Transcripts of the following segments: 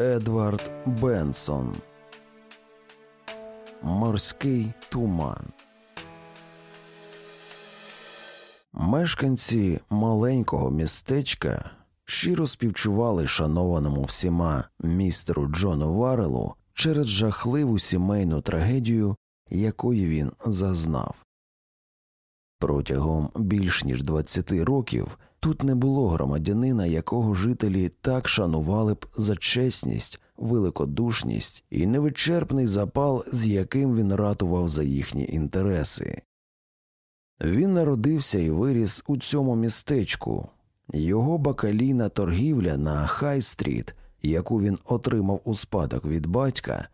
Едвард Бенсон Морський туман. Мешканці маленького містечка щиро співчували шанованому всіма містеру Джону Варелу через жахливу сімейну трагедію, якої він зазнав. Протягом більш ніж 20 років тут не було громадянина, якого жителі так шанували б за чесність, великодушність і невичерпний запал, з яким він ратував за їхні інтереси. Він народився і виріс у цьому містечку. Його бакалійна торгівля на Хай-стріт, яку він отримав у спадок від батька,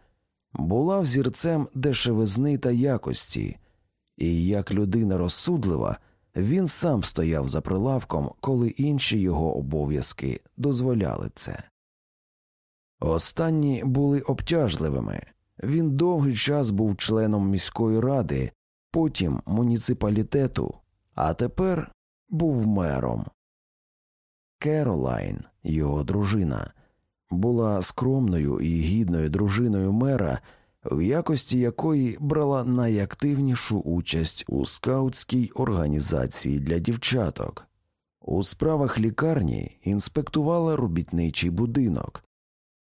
була взірцем дешевизни та якості, і як людина розсудлива, він сам стояв за прилавком, коли інші його обов'язки дозволяли це. Останні були обтяжливими. Він довгий час був членом міської ради, потім муніципалітету, а тепер був мером. Керолайн, його дружина, була скромною і гідною дружиною мера, в якості якої брала найактивнішу участь у скаутській організації для дівчаток. У справах лікарні інспектувала робітничий будинок.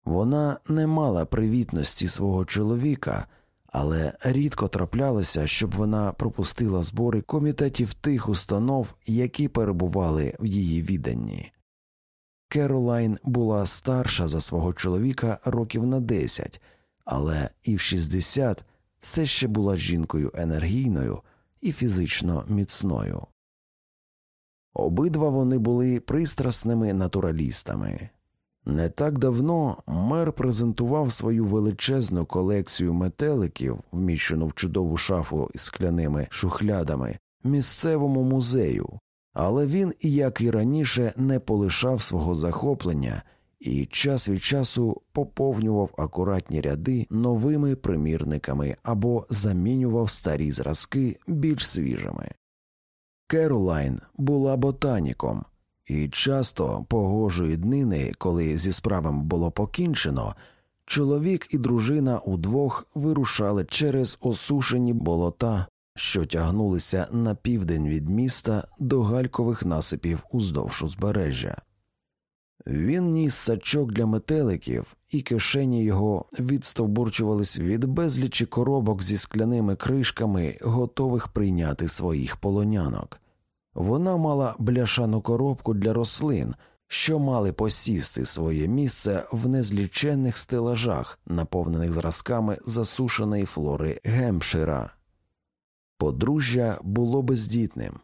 Вона не мала привітності свого чоловіка, але рідко траплялося, щоб вона пропустила збори комітетів тих установ, які перебували в її відданні. Керолайн була старша за свого чоловіка років на десять, але і в 60 все ще була жінкою енергійною і фізично міцною. Обидва вони були пристрасними натуралістами. Не так давно мер презентував свою величезну колекцію метеликів, вміщену в чудову шафу із скляними шухлядами, місцевому музею, але він, як і раніше, не полишав свого захоплення і час від часу поповнював акуратні ряди новими примірниками або замінював старі зразки більш свіжими. Керолайн була ботаніком, і часто погожої днини, коли зі справами було покінчено, чоловік і дружина удвох вирушали через осушені болота, що тягнулися на південь від міста до галькових насипів уздовж узбережжя. Він ніс сачок для метеликів, і кишені його відстовбурчувались від безлічі коробок зі скляними кришками, готових прийняти своїх полонянок. Вона мала бляшану коробку для рослин, що мали посісти своє місце в незліченних стелажах, наповнених зразками засушеної флори Гемпшира. Подружжя було бездітним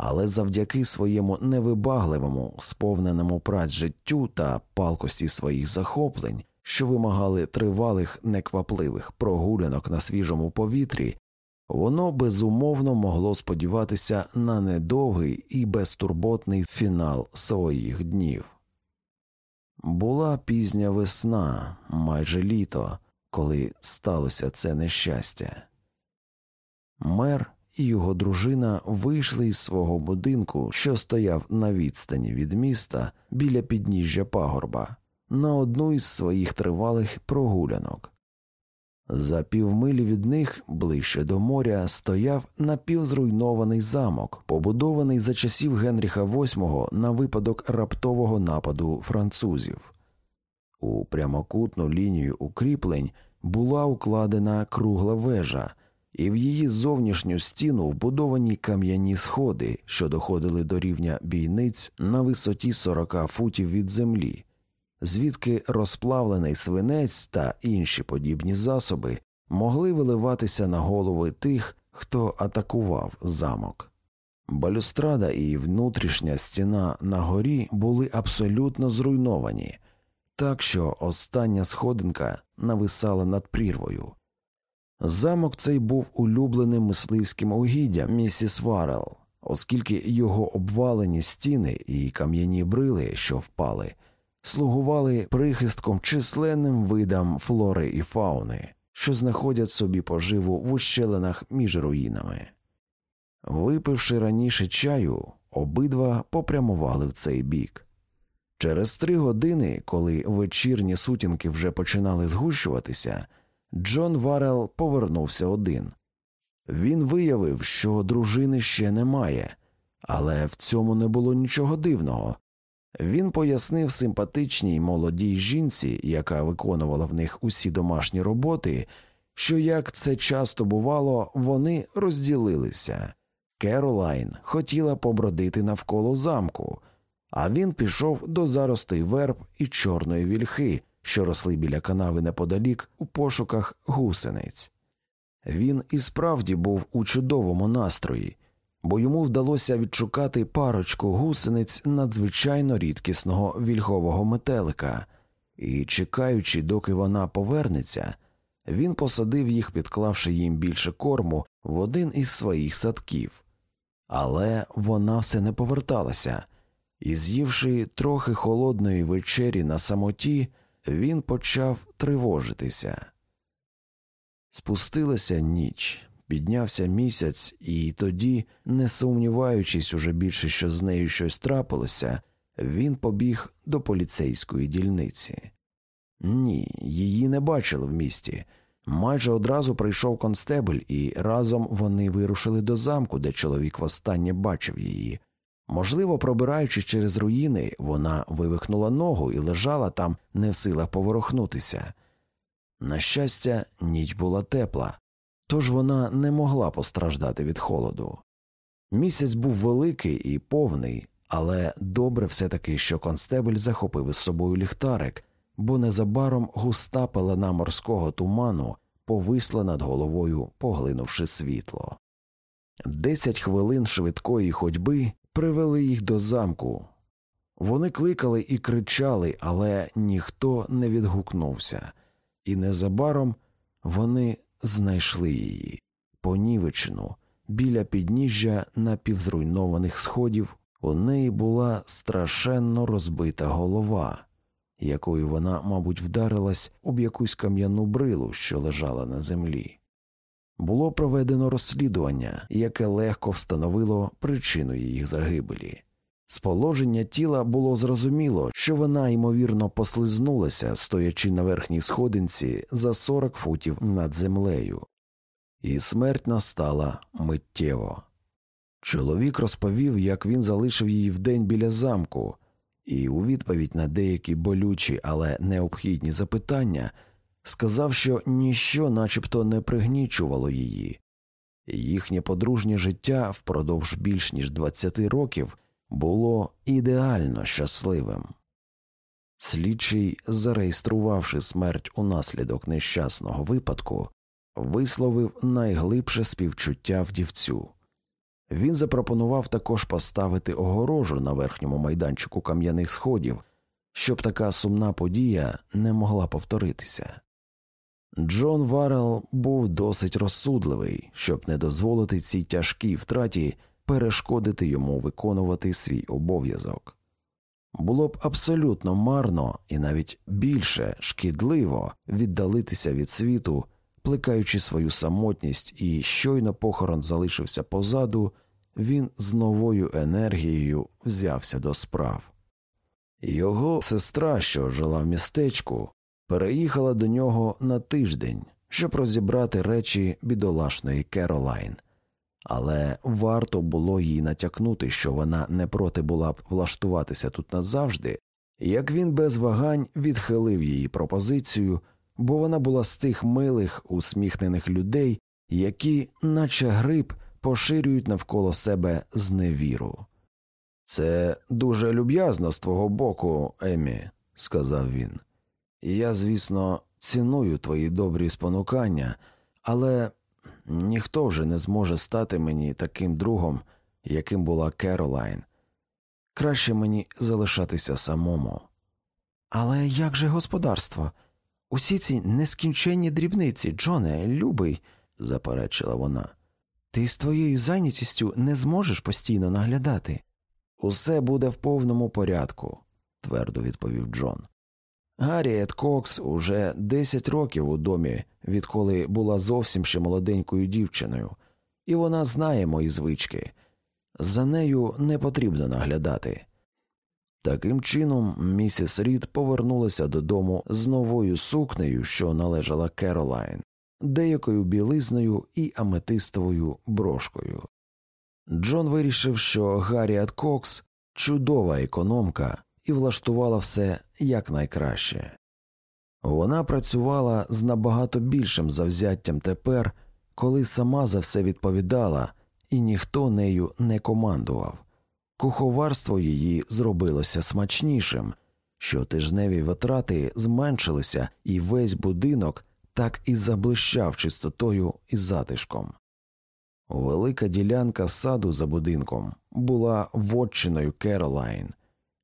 але завдяки своєму невибагливому, сповненому праць життю та палкості своїх захоплень, що вимагали тривалих неквапливих прогулянок на свіжому повітрі, воно безумовно могло сподіватися на недовгий і безтурботний фінал своїх днів. Була пізня весна, майже літо, коли сталося це нещастя. Мер і його дружина вийшли із свого будинку, що стояв на відстані від міста біля підніжжя пагорба, на одну із своїх тривалих прогулянок. За півмилі від них, ближче до моря, стояв напівзруйнований замок, побудований за часів Генріха VIII на випадок раптового нападу французів. У прямокутну лінію укріплень була укладена кругла вежа, і в її зовнішню стіну вбудовані кам'яні сходи, що доходили до рівня бійниць на висоті 40 футів від землі, звідки розплавлений свинець та інші подібні засоби могли виливатися на голови тих, хто атакував замок. Балюстрада і внутрішня стіна на горі були абсолютно зруйновані, так що остання сходинка нависала над прірвою. Замок цей був улюбленим мисливським угіддям місіс Варел, оскільки його обвалені стіни і кам'яні брили, що впали, слугували прихистком численним видам флори і фауни, що знаходять собі поживу в ущелинах між руїнами. Випивши раніше чаю, обидва попрямували в цей бік. Через три години, коли вечірні сутінки вже починали згущуватися, Джон Варел повернувся один. Він виявив, що дружини ще немає, але в цьому не було нічого дивного. Він пояснив симпатичній молодій жінці, яка виконувала в них усі домашні роботи, що як це часто бувало, вони розділилися. Керолайн хотіла побродити навколо замку, а він пішов до заростей верб і чорної вільхи, що росли біля канави неподалік у пошуках гусениць. Він і справді був у чудовому настрої, бо йому вдалося відшукати парочку гусениць надзвичайно рідкісного вільгового метелика, і, чекаючи, доки вона повернеться, він посадив їх, підклавши їм більше корму в один із своїх садків. Але вона все не поверталася, і, з'ївши трохи холодної вечері на самоті, він почав тривожитися. Спустилася ніч, піднявся місяць, і тоді, не сумніваючись уже більше, що з нею щось трапилося, він побіг до поліцейської дільниці. Ні, її не бачили в місті. Майже одразу прийшов констебль, і разом вони вирушили до замку, де чоловік востаннє бачив її. Можливо, пробираючись через руїни, вона вивихнула ногу і лежала там, не в силах поворухнутися. На щастя, ніч була тепла, тож вона не могла постраждати від холоду. Місяць був великий і повний, але добре все таки, що констебель захопив із собою ліхтарик, бо незабаром густа пелена морського туману повисла над головою, поглинувши світло. Десять хвилин швидкої ходьби привели їх до замку. Вони кликали і кричали, але ніхто не відгукнувся, і незабаром вони знайшли її понівечену біля підніжжя напівзруйнованих сходів. У неї була страшенно розбита голова, якою вона, мабуть, вдарилась об якусь кам'яну брилу, що лежала на землі. Було проведено розслідування, яке легко встановило причину її загибелі. З положення тіла було зрозуміло, що вона, ймовірно, послизнулася, стоячи на верхній сходинці за 40 футів над землею, і смерть настала миттєво. Чоловік розповів, як він залишив її вдень біля замку, і у відповідь на деякі болючі, але необхідні запитання сказав, що ніщо начебто не пригнічувало її. Їхнє подружнє життя впродовж більш ніж 20 років було ідеально щасливим. Слідчий, зареєструвавши смерть унаслідок нещасного випадку, висловив найглибше співчуття вдівцю. Він запропонував також поставити огорожу на верхньому майданчику кам'яних сходів, щоб така сумна подія не могла повторитися. Джон Варел був досить розсудливий, щоб не дозволити цій тяжкій втраті перешкодити йому виконувати свій обов'язок. Було б абсолютно марно і навіть більше шкідливо віддалитися від світу, плекаючи свою самотність, і щойно похорон залишився позаду, він з новою енергією взявся до справ. Його сестра, що жила в містечку, переїхала до нього на тиждень, щоб розібрати речі бідолашної Керолайн, але варто було їй натякнути, що вона не проти була б влаштуватися тут назавжди, як він без вагань відхилив її пропозицію, бо вона була з тих милих, усміхнених людей, які, наче гриб, поширюють навколо себе зневіру. Це дуже люб'язно з твого боку, Емі, сказав він. Я, звісно, ціную твої добрі спонукання, але ніхто вже не зможе стати мені таким другом, яким була Керолайн. Краще мені залишатися самому. Але як же господарство? Усі ці нескінченні дрібниці, Джоне, любий, заперечила вона. Ти з твоєю зайнятістю не зможеш постійно наглядати. Усе буде в повному порядку, твердо відповів Джон. Гарріет Кокс уже 10 років у домі, відколи була зовсім ще молоденькою дівчиною, і вона знає мої звички. За нею не потрібно наглядати. Таким чином, місіс Рід повернулася додому з новою сукнею, що належала Керолайн, деякою білизною і аметистовою брошкою. Джон вирішив, що Гарріат Кокс чудова економка і влаштувала все якнайкраще. Вона працювала з набагато більшим завзяттям тепер, коли сама за все відповідала, і ніхто нею не командував. Куховарство її зробилося смачнішим, щотижневі витрати зменшилися, і весь будинок так і заблищав чистотою і затишком. Велика ділянка саду за будинком була вотчиною Керолайн.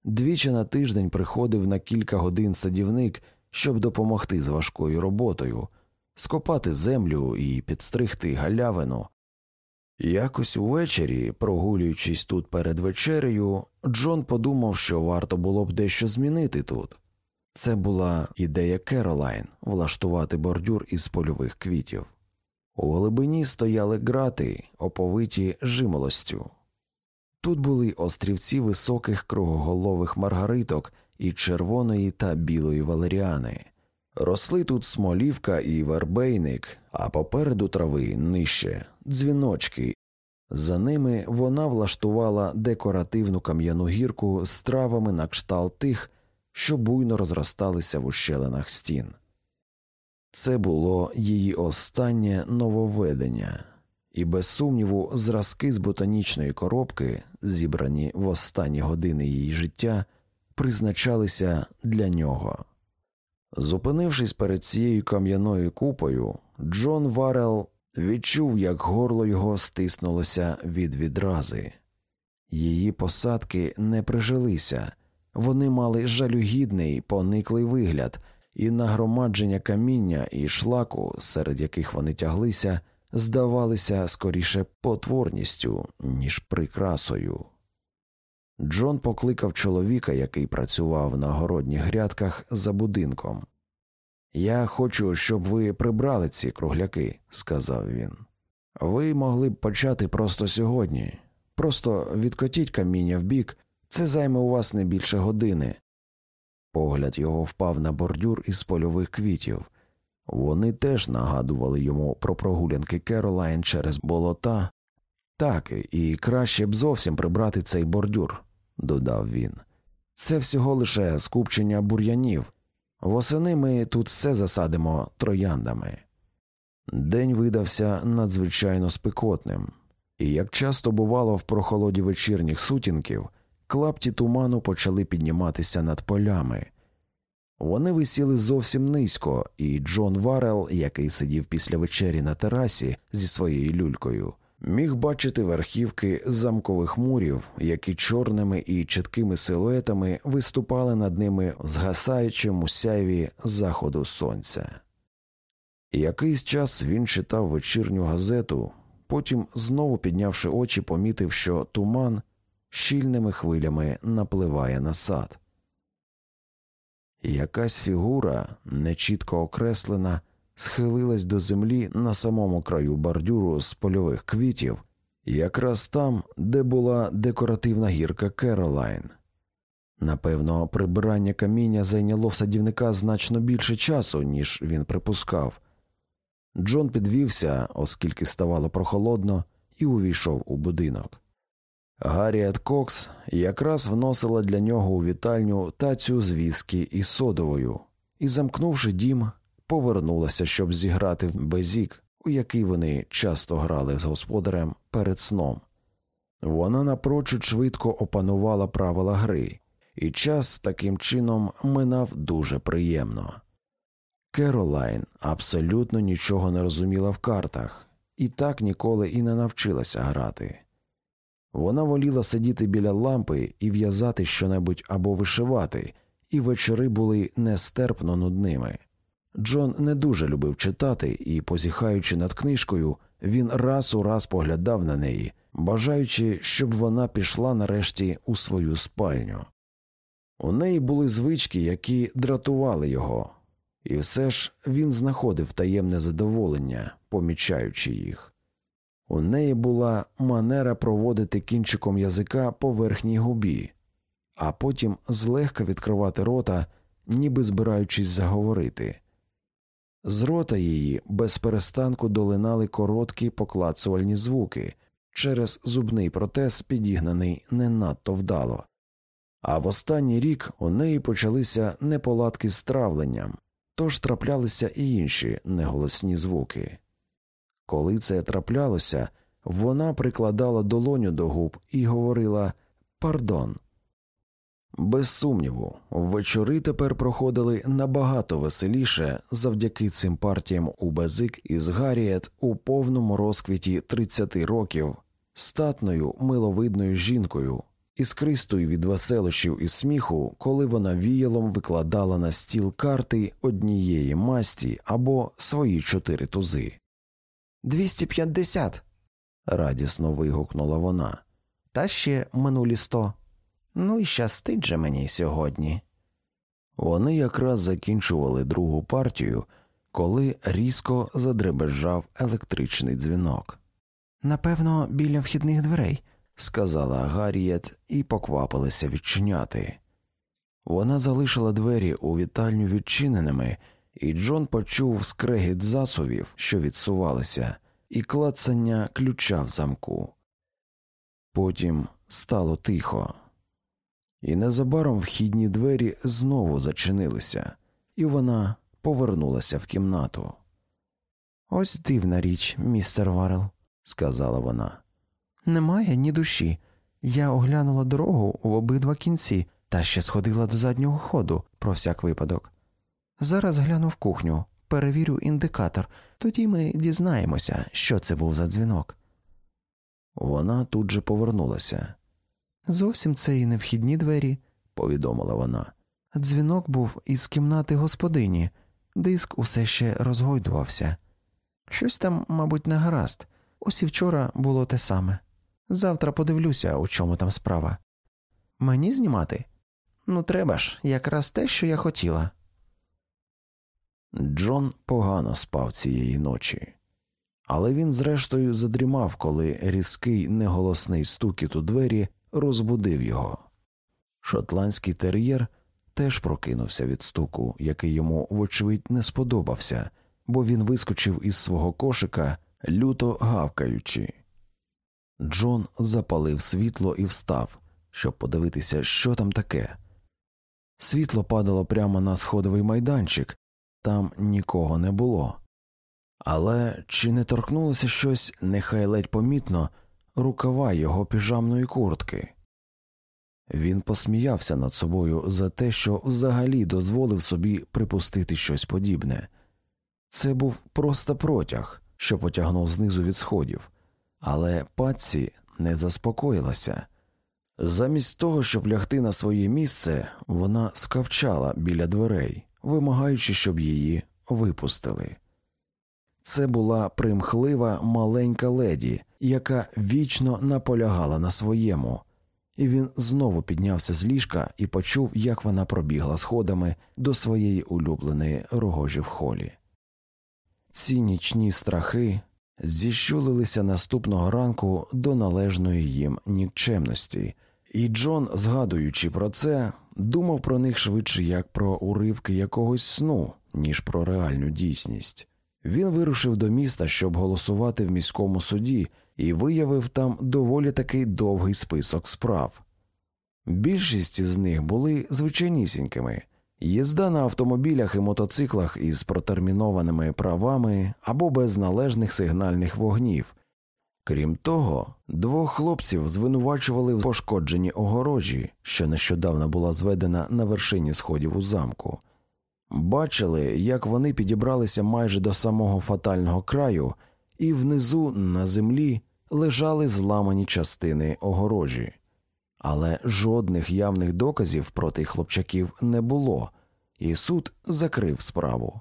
Двічі на тиждень приходив на кілька годин садівник, щоб допомогти з важкою роботою, скопати землю і підстригти галявину. Якось увечері, прогулюючись тут перед вечерею, Джон подумав, що варто було б дещо змінити тут. Це була ідея Керолайн влаштувати бордюр із польових квітів. У глибині стояли грати, оповиті жимолостю. Тут були острівці високих кругоголових маргариток і червоної та білої валеріани. Росли тут смолівка і вербейник, а попереду трави нижче дзвіночки. За ними вона влаштувала декоративну кам'яну гірку з травами на кшталт тих, що буйно розросталися в ущелинах стін. Це було її останнє нововведення, і, без сумніву, зразки з ботанічної коробки, зібрані в останні години її життя, призначалися для нього. Зупинившись перед цією кам'яною купою, Джон Варел відчув, як горло його стиснулося від відрази. Її посадки не прижилися, вони мали жалюгідний пониклий вигляд, і нагромадження каміння і шлаку, серед яких вони тяглися, здавалися скоріше потворністю, ніж прикрасою. Джон покликав чоловіка, який працював на городніх грядках за будинком. Я хочу, щоб ви прибрали ці кругляки, сказав він. Ви могли б почати просто сьогодні. Просто відкотіть каміння вбік, це займе у вас не більше години. Погляд його впав на бордюр із польових квітів. Вони теж нагадували йому про прогулянки Керолайн через болота. Так, і краще б зовсім прибрати цей бордюр, додав він. Це всього лише скупчення бур'янів. Восени ми тут все засадимо трояндами. День видався надзвичайно спекотним, і як часто бувало в прохолоді вечірніх сутінків, клапті туману почали підніматися над полями. Вони висіли зовсім низько, і Джон Варел, який сидів після вечері на терасі зі своєю люлькою, міг бачити верхівки замкових мурів, які чорними і чіткими силуетами виступали над ними в згасаючому сяйві заходу сонця. Якийсь час він читав вечірню газету, потім, знову піднявши очі, помітив, що туман щільними хвилями напливає на сад. Якась фігура, нечітко окреслена, схилилась до землі на самому краю бордюру з польових квітів, якраз там, де була декоративна гірка Керолайн. Напевно, прибирання каміння зайняло в садівника значно більше часу, ніж він припускав. Джон підвівся, оскільки ставало прохолодно, і увійшов у будинок. Гарріет Кокс якраз вносила для нього у вітальню тацю з віскі і содовою, і, замкнувши дім, повернулася, щоб зіграти в безік, у який вони часто грали з господарем перед сном. Вона напрочуд швидко опанувала правила гри, і час таким чином минав дуже приємно. Керолайн абсолютно нічого не розуміла в картах і так ніколи і не навчилася грати. Вона воліла сидіти біля лампи і в'язати щонебудь або вишивати, і вечори були нестерпно нудними. Джон не дуже любив читати, і, позіхаючи над книжкою, він раз у раз поглядав на неї, бажаючи, щоб вона пішла нарешті у свою спальню. У неї були звички, які дратували його, і все ж він знаходив таємне задоволення, помічаючи їх. У неї була манера проводити кінчиком язика по верхній губі, а потім злегка відкривати рота, ніби збираючись заговорити. З рота її без перестанку долинали короткі поклацувальні звуки через зубний протез, підігнаний не надто вдало. А в останній рік у неї почалися неполадки з травленням, тож траплялися і інші неголосні звуки. Коли це траплялося, вона прикладала долоню до губ і говорила Пардон. Без сумніву, вечори тепер проходили набагато веселіше завдяки цим партіям у Безик із Гарріет у повному розквіті 30 років, статною миловидною жінкою, іскристою від веселощів і сміху, коли вона віялом викладала на стіл карти однієї масті або свої чотири тузи. Двісті п'ятдесят. радісно вигукнула вона. Та ще минулі сто. Ну і щастить же мені сьогодні. Вони якраз закінчували другу партію, коли різко задребежав електричний дзвінок. Напевно, біля вхідних дверей. сказала Гарріет і поквапилася відчиняти. Вона залишила двері у вітальню відчиненими, і Джон почув скрегіт засувів, що відсувалися, і клацання ключа в замку. Потім стало тихо, і незабаром вхідні двері знову зачинилися, і вона повернулася в кімнату. Ось дивна річ, містер Варел, сказала вона. Немає ні душі. Я оглянула дорогу в обидва кінці та ще сходила до заднього ходу про всяк випадок. Зараз гляну в кухню, перевірю індикатор, тоді ми дізнаємося, що це був за дзвінок. Вона тут же повернулася, Зовсім це і не вхідні двері, повідомила вона. дзвінок був із кімнати господині, диск усе ще розгойдувався. Щось там, мабуть, не гаразд. Ось і вчора було те саме. Завтра подивлюся, у чому там справа. Мені знімати? Ну, треба ж, якраз те, що я хотіла. Джон погано спав цієї ночі, але він, зрештою, задрімав, коли різкий неголосний стукіт у двері розбудив його. Шотландський тер'єр теж прокинувся від стуку, який йому, вочевидь, не сподобався, бо він вискочив із свого кошика, люто гавкаючи. Джон запалив світло і встав, щоб подивитися, що там таке. Світло падало прямо на сходовий майданчик, там нікого не було. Але чи не торкнулося щось, нехай ледь помітно, рукава його піжамної куртки? Він посміявся над собою за те, що взагалі дозволив собі припустити щось подібне. Це був просто протяг, що потягнув знизу від сходів, але патці не заспокоїлася. Замість того, щоб лягти на своє місце, вона скавчала біля дверей, вимагаючи, щоб її випустили. Це була примхлива маленька леді, яка вічно наполягала на своєму, і він знову піднявся з ліжка і почув, як вона пробігла сходами до своєї улюбленої рогожі в холі. Ці нічні страхи зіщулилися наступного ранку до належної їм нікчемності, і Джон, згадуючи про це, думав про них швидше як про уривки якогось сну, ніж про реальну дійсність. Він вирушив до міста, щоб голосувати в міському суді, і виявив там доволі таки довгий список справ. Більшість з них були звичайнісінькими їзда на автомобілях і мотоциклах із протермінованими правами або без належних сигнальних вогнів. Крім того, двох хлопців звинувачували в пошкодженні огорожі, що нещодавно була зведена на вершині сходів у замку. Бачили, як вони підібралися майже до самого фатального краю, і внизу на землі лежали зламані частини огорожі, але жодних явних доказів проти хлопчаків не було, і суд закрив справу.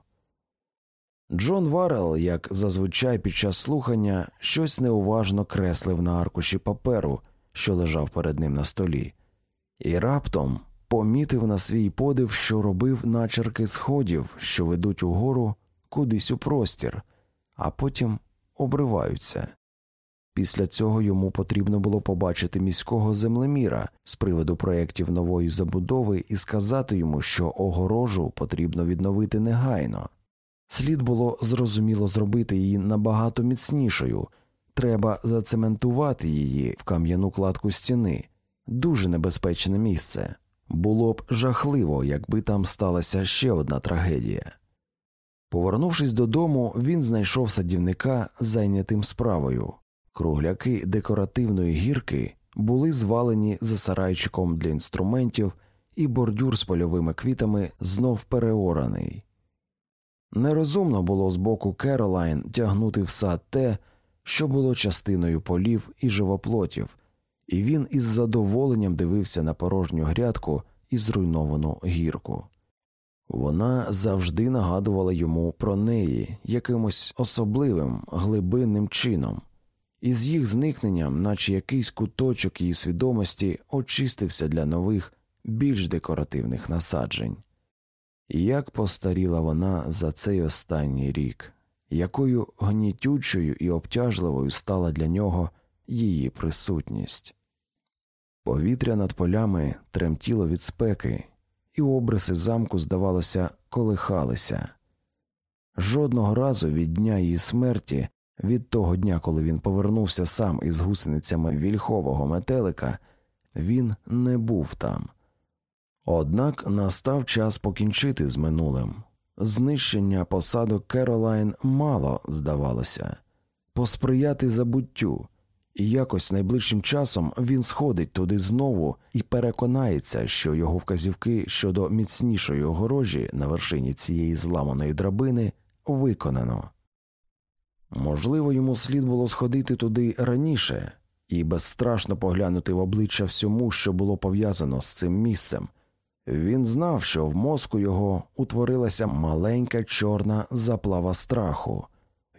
Джон Варел, як зазвичай під час слухання, щось неуважно креслив на аркуші паперу, що лежав перед ним на столі, і раптом помітив на свій подив, що робив начерки сходів, що ведуть угору кудись у простір, а потім обриваються. Після цього йому потрібно було побачити міського землеміра з приводу проєктів нової забудови і сказати йому, що огорожу потрібно відновити негайно. Слід було зрозуміло зробити її набагато міцнішою, треба зацементувати її в кам'яну кладку стіни, дуже небезпечне місце. Було б жахливо, якби там сталася ще одна трагедія. Повернувшись додому, він знайшов садівника зайнятим справою. Кругляки декоративної гірки були звалені за сарайчиком для інструментів, і бордюр з польовими квітами знов переораний. Нерозумно було з боку Керолайн тягнути в сад те, що було частиною полів і живоплотів, і він із задоволенням дивився на порожню грядку і зруйновану гірку. Вона завжди нагадувала йому про неї якимось особливим глибинним чином, і з їх зникненням, наче якийсь куточок її свідомості, очистився для нових, більш декоративних насаджень. Як постаріла вона за цей останній рік, якою гнітючою і обтяжливою стала для нього її присутність. Повітря над полями тремтіло від спеки, і обриси замку, здавалося, колихалися. Жодного разу від дня її смерті, від того дня, коли він повернувся сам із гусеницями вільхового метелика, він не був там. Однак настав час покінчити з минулим. Знищення посадок Керолайн мало здавалося, посприяти забуттю, і якось найближчим часом він сходить туди знову і переконається, що його вказівки щодо міцнішої огорожі на вершині цієї зламаної драбини виконано. Можливо, йому слід було сходити туди раніше і безстрашно поглянути в обличчя всьому, що було пов'язано з цим місцем. Він знав, що в мозку його утворилася маленька чорна заплава страху,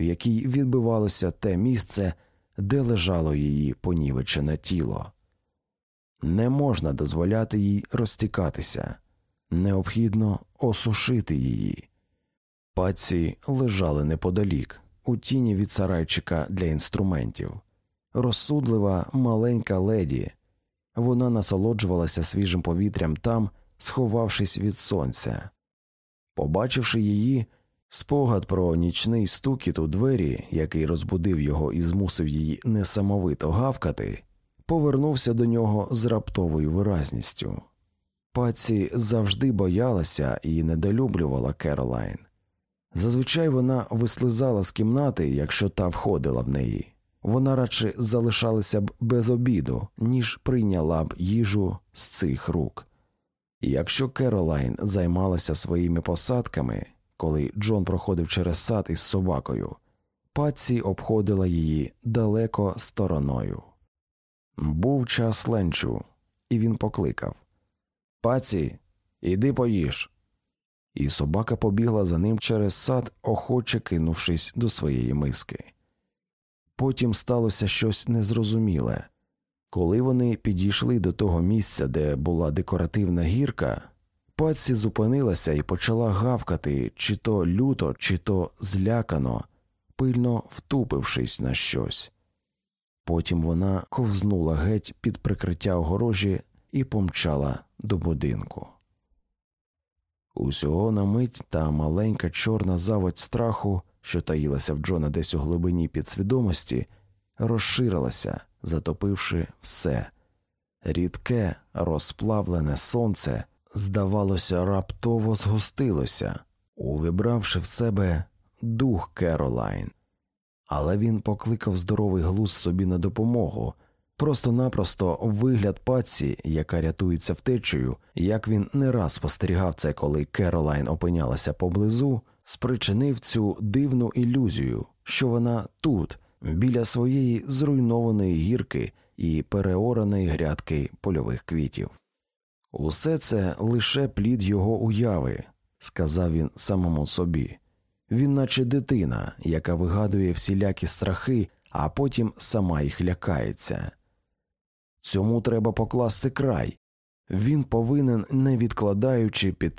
в якій відбивалося те місце, де лежало її понівечене тіло. Не можна дозволяти їй розтікатися, необхідно осушити її. Паці лежали неподалік, у тіні від сарайчика для інструментів. Розсудлива маленька леді. Вона насолоджувалася свіжим повітрям там, сховавшись від сонця. Побачивши її, спогад про нічний стукіт у двері, який розбудив його і змусив її несамовито гавкати, повернувся до нього з раптовою виразністю. Паці завжди боялася і недолюблювала Керолайн. Зазвичай вона вислизала з кімнати, якщо та входила в неї. Вона радше залишалася б без обіду, ніж прийняла б їжу з цих рук. Якщо Керолайн займалася своїми посадками, коли Джон проходив через сад із собакою, Патсі обходила її далеко стороною. Був час ленчу, і він покликав Паці, іди поїж. І собака побігла за ним через сад, охоче кинувшись до своєї миски. Потім сталося щось незрозуміле. Коли вони підійшли до того місця, де була декоративна гірка, Патсі зупинилася і почала гавкати чи то люто, чи то злякано, пильно втупившись на щось. Потім вона ковзнула геть під прикриття огорожі і помчала до будинку. Усього на мить та маленька чорна заводь страху, що таїлася в Джона десь у глибині підсвідомості, розширилася, затопивши все. Рідке, розплавлене сонце, здавалося, раптово згустилося, увібравши в себе дух Керолайн. Але він покликав здоровий глузд собі на допомогу, просто-напросто вигляд паці, яка рятується втечею, як він не раз спостерігав це, коли Керолайн опинялася поблизу, спричинив цю дивну ілюзію, що вона тут, біля своєї зруйнованої гірки і переораної грядки польових квітів. Усе це лише плід його уяви, сказав він самому собі. Він, наче дитина, яка вигадує всілякі страхи, а потім сама їх лякається. Цьому треба покласти край. Він повинен, не відкладаючи піти